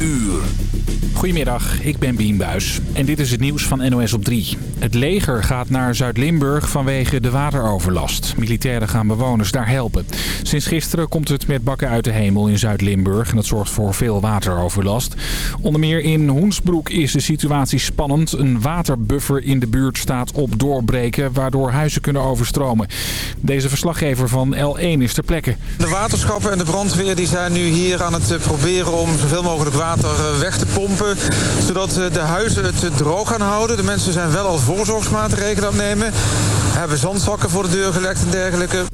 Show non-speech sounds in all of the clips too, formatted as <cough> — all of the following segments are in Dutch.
uur. Goedemiddag, ik ben Bien Buis en dit is het nieuws van NOS op 3. Het leger gaat naar Zuid-Limburg vanwege de wateroverlast. Militairen gaan bewoners daar helpen. Sinds gisteren komt het met bakken uit de hemel in Zuid-Limburg... en dat zorgt voor veel wateroverlast. Onder meer in Hoensbroek is de situatie spannend. Een waterbuffer in de buurt staat op doorbreken... waardoor huizen kunnen overstromen. Deze verslaggever van L1 is ter plekke. De waterschappen en de brandweer die zijn nu hier aan het eh, proberen om zoveel mogelijk water eh, weg te pompen zodat eh, de huizen het droog gaan houden. De mensen zijn wel al voorzorgsmaatregelen aan het nemen. Hebben zandzakken voor de deur gelegd en dergelijke.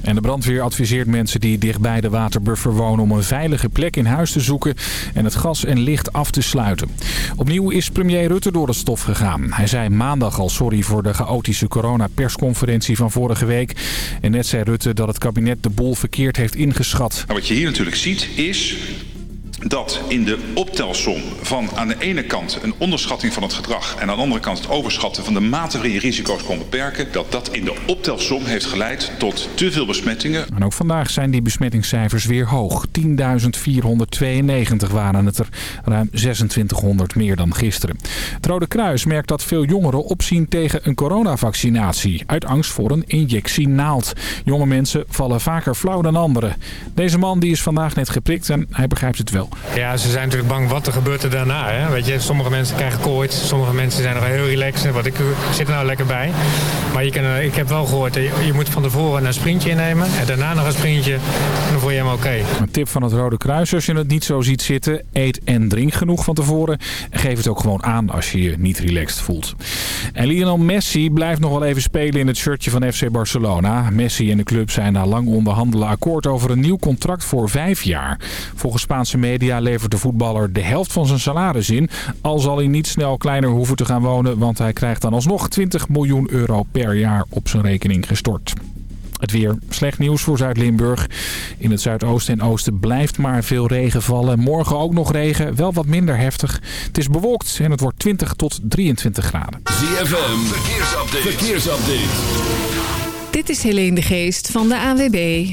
En de brandweer adviseert mensen die dichtbij de waterbuffer wonen om een veilige plek in huis te zoeken en het gas en licht af te sluiten. Opnieuw is premier Rutte door het stof gegaan. Hij zei maandag al sorry voor de chaotische coronapersconferentie van vorige week. En net zei Rutte dat het kabinet de boel verkeerd heeft ingeschat. Nou, wat je hier natuurlijk ziet is dat in de optelsom van aan de ene kant een onderschatting van het gedrag... en aan de andere kant het overschatten van de mate waarin je risico's kon beperken... dat dat in de optelsom heeft geleid tot te veel besmettingen. En ook vandaag zijn die besmettingscijfers weer hoog. 10.492 waren het er, ruim 2600 meer dan gisteren. Het Rode Kruis merkt dat veel jongeren opzien tegen een coronavaccinatie... uit angst voor een injectie naald. Jonge mensen vallen vaker flauw dan anderen. Deze man die is vandaag net geprikt en hij begrijpt het wel. Ja, ze zijn natuurlijk bang wat er gebeurt er daarna. Hè? Weet je, sommige mensen krijgen koorts, sommige mensen zijn nog heel relaxed. Wat ik, zit er nou lekker bij. Maar je kan, eh, ik heb wel gehoord, je, je moet van tevoren een sprintje innemen en daarna nog een sprintje. En dan voel je hem oké. Een tip van het Rode Kruis als je het niet zo ziet zitten. Eet en drink genoeg van tevoren. En geef het ook gewoon aan als je je niet relaxed voelt. En Lionel Messi blijft nog wel even spelen in het shirtje van FC Barcelona. Messi en de club zijn na lang onderhandelen akkoord over een nieuw contract voor vijf jaar. Volgens Spaanse media media levert de voetballer de helft van zijn salaris in. Al zal hij niet snel kleiner hoeven te gaan wonen, want hij krijgt dan alsnog 20 miljoen euro per jaar op zijn rekening gestort. Het weer slecht nieuws voor Zuid-Limburg. In het zuidoosten en oosten blijft maar veel regen vallen. Morgen ook nog regen, wel wat minder heftig. Het is bewolkt en het wordt 20 tot 23 graden. ZFM, verkeersupdate. verkeersupdate. Dit is Helene de Geest van de ANWB.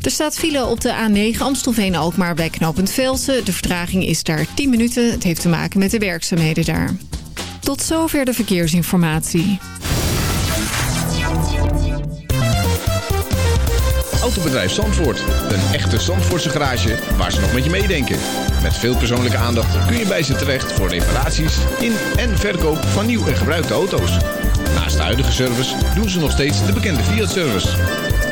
Er staat file op de A9 Amstelveen-Alkmaar bij knooppunt Velsen. De vertraging is daar 10 minuten. Het heeft te maken met de werkzaamheden daar. Tot zover de verkeersinformatie. Autobedrijf Zandvoort. Een echte Zandvoortse garage waar ze nog met je meedenken. Met veel persoonlijke aandacht kun je bij ze terecht voor reparaties in en verkoop van nieuw en gebruikte auto's. Naast de huidige service doen ze nog steeds de bekende Fiat-service.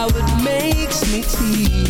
how it makes me feel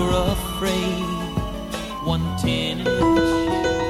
Were afraid, one tin in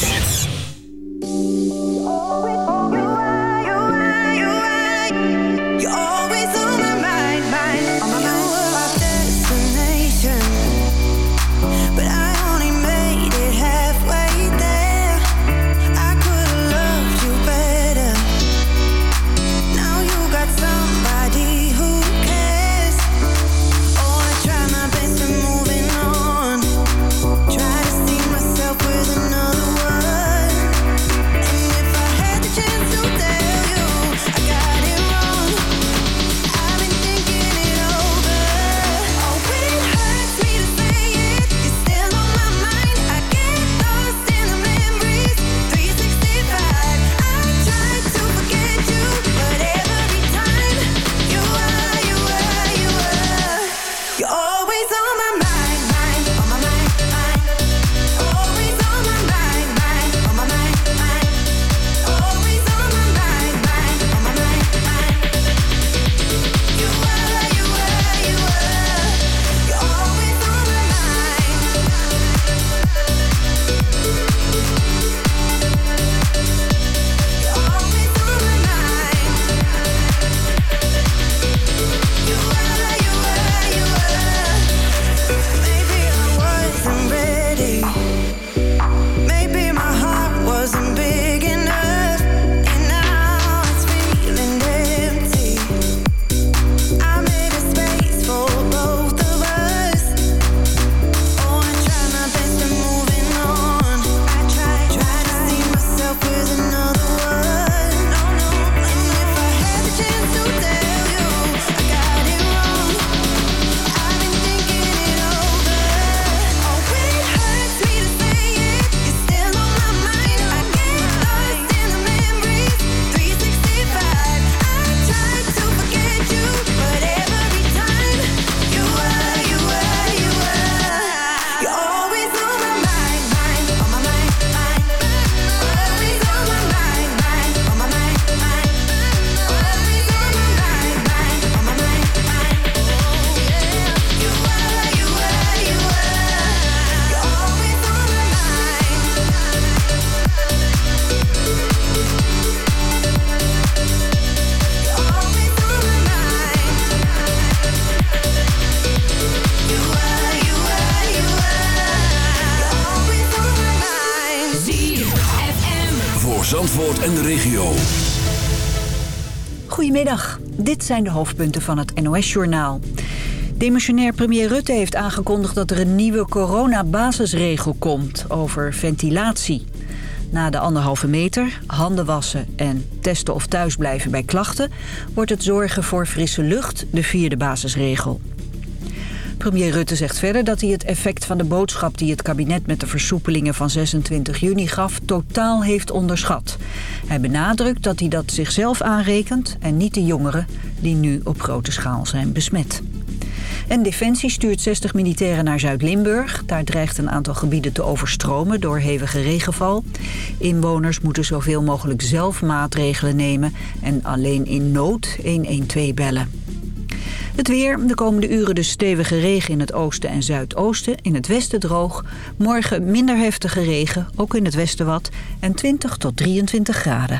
Dit zijn de hoofdpunten van het NOS-journaal. Demissionair premier Rutte heeft aangekondigd dat er een nieuwe coronabasisregel komt over ventilatie. Na de anderhalve meter, handen wassen en testen of thuisblijven bij klachten... wordt het zorgen voor frisse lucht de vierde basisregel. Premier Rutte zegt verder dat hij het effect van de boodschap die het kabinet met de versoepelingen van 26 juni gaf totaal heeft onderschat. Hij benadrukt dat hij dat zichzelf aanrekent en niet de jongeren die nu op grote schaal zijn besmet. En Defensie stuurt 60 militairen naar Zuid-Limburg. Daar dreigt een aantal gebieden te overstromen door hevige regenval. Inwoners moeten zoveel mogelijk zelf maatregelen nemen... en alleen in nood 112 bellen. Het weer, de komende uren dus stevige regen in het oosten en zuidoosten. In het westen droog. Morgen minder heftige regen, ook in het westen wat. En 20 tot 23 graden.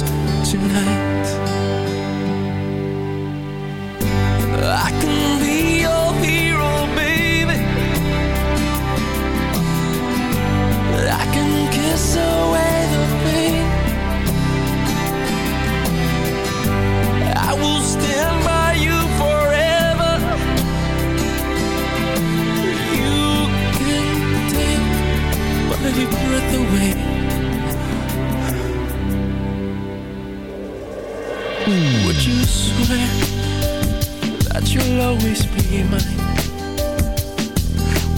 Would you swear that you'll always be mine?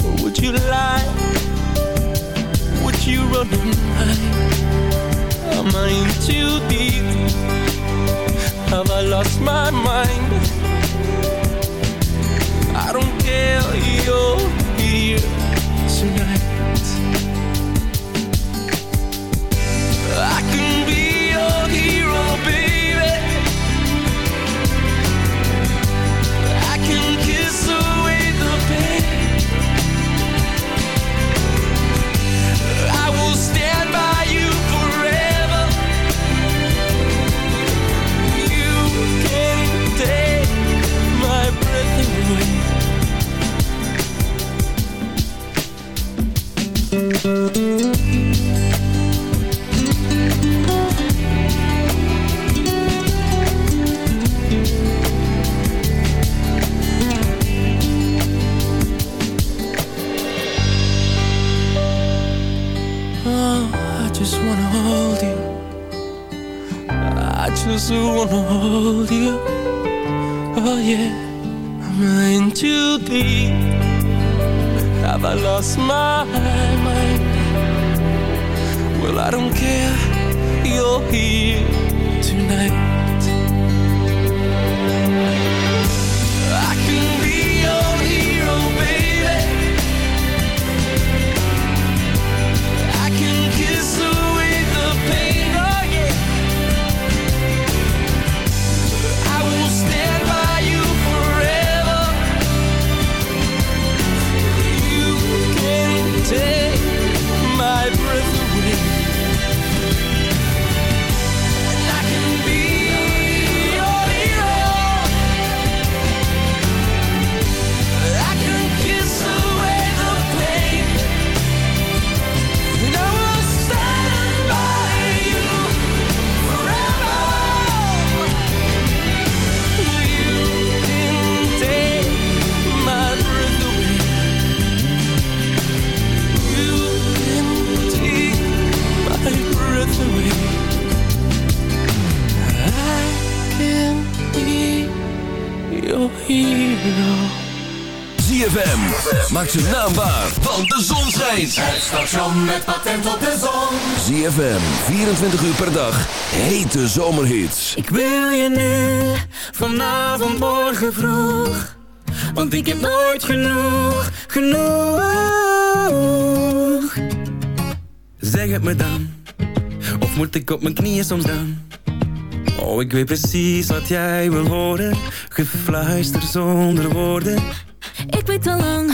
Or would you lie? Would you run and hide? Am I in too deep? Have I lost my mind? I don't care, you're here tonight. I can be I just wanna hold you. Oh yeah, I'm in too deep. Have I lost my mind? Well, I don't care. You're here tonight. Zijn naam waar, want de zon schijnt. Het station met patent op de zon. ZFM, 24 uur per dag. Hete zomerhits. Ik wil je nu, vanavond, morgen vroeg. Want ik heb nooit genoeg, genoeg. Zeg het me dan, of moet ik op mijn knieën soms dan? Oh, ik weet precies wat jij wil horen, gefluister zonder woorden. Ik weet al lang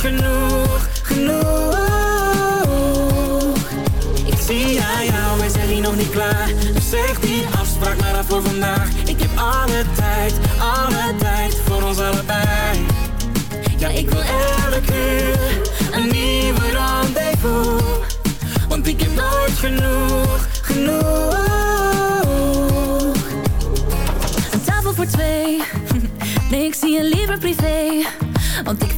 genoeg, genoeg. Ik zie aan jou, we zijn hier nog niet klaar. Dus zeg die afspraak maar af voor vandaag. Ik heb alle tijd, alle tijd voor ons allebei. Ja, ik wil elke uur een nieuwe rendezvous. Want ik heb nooit genoeg, genoeg. Een tafel voor twee. <laughs> Nee, ik zie je liever privé.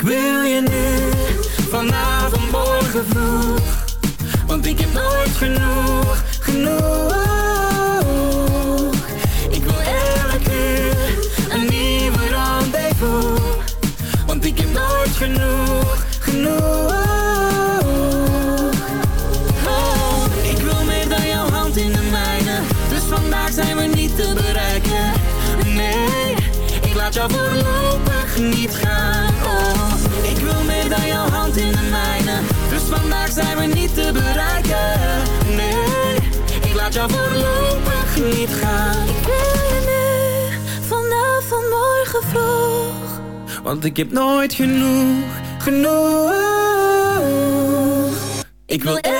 Ik wil je nu, vanavond, morgen vroeg. Want ik heb nooit genoeg, genoeg. Ik wil elke uur een nieuwe rendezvous. Want ik heb nooit genoeg, genoeg. Oh, ik wil meer dan jouw hand in de mijne. Dus vandaag zijn we niet te bereiken. Nee, ik laat jou voorlopig niet gaan niet te bereiken. Nee, ik laat jou voorlopig niet gaan. Ik wil je nu, vanavond, morgen vroeg. Want ik heb nooit genoeg, genoeg. Ik wil elke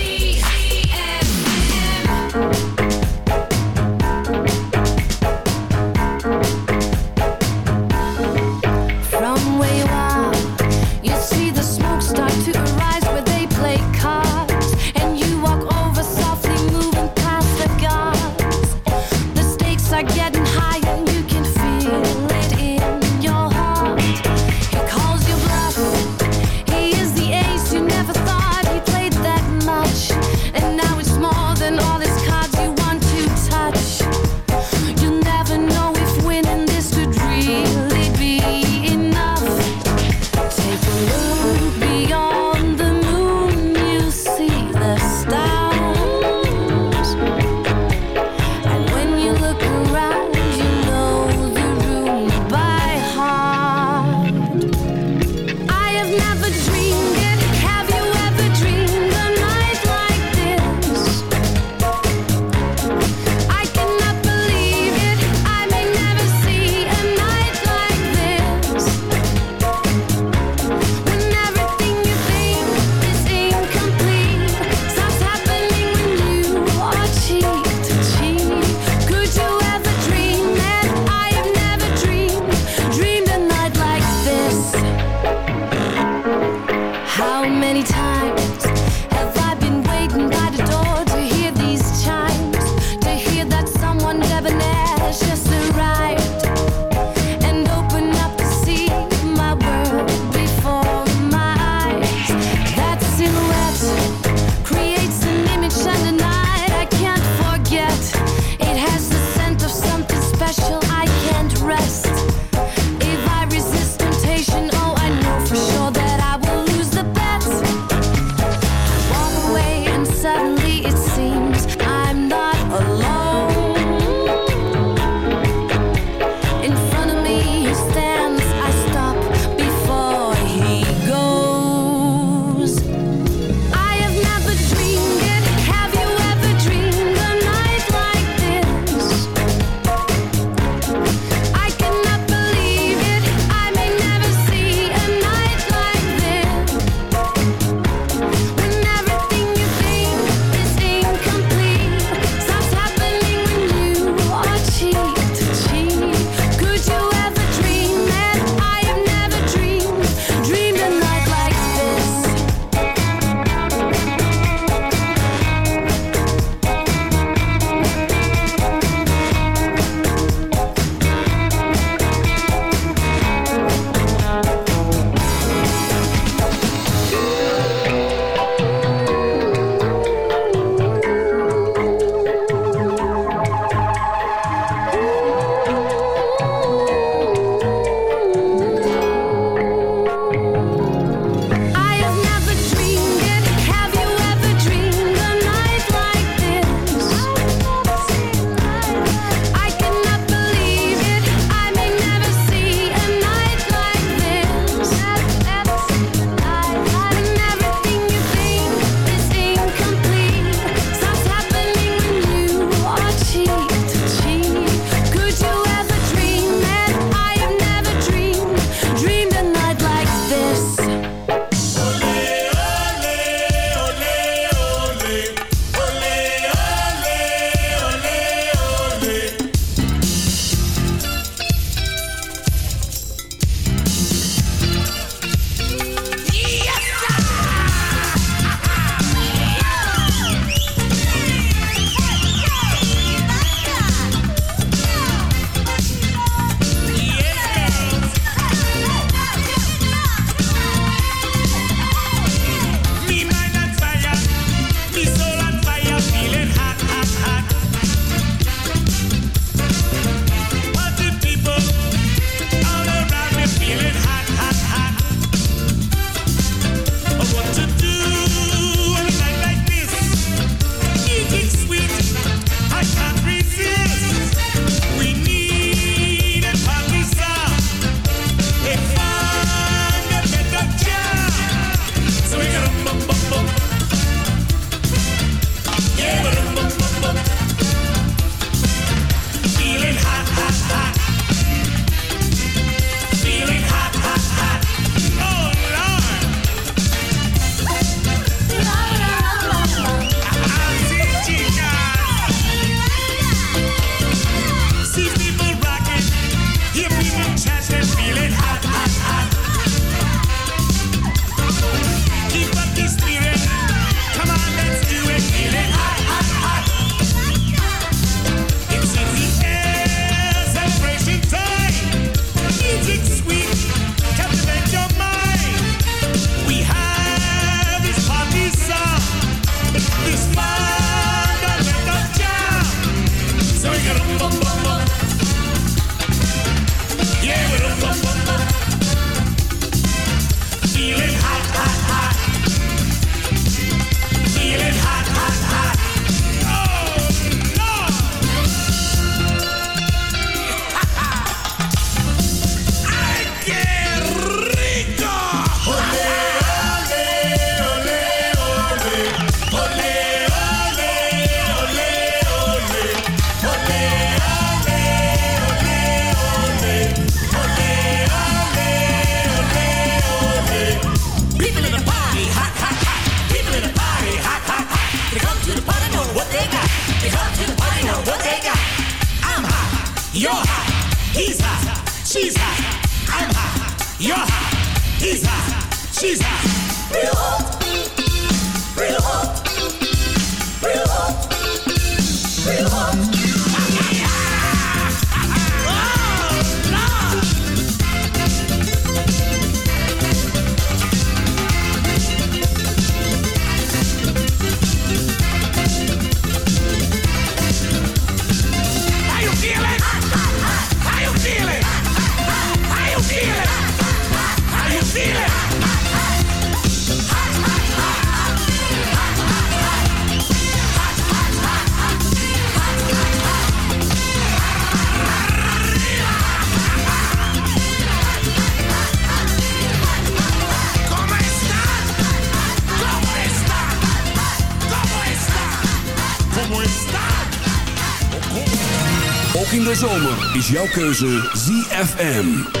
Jouw keuze ZFM.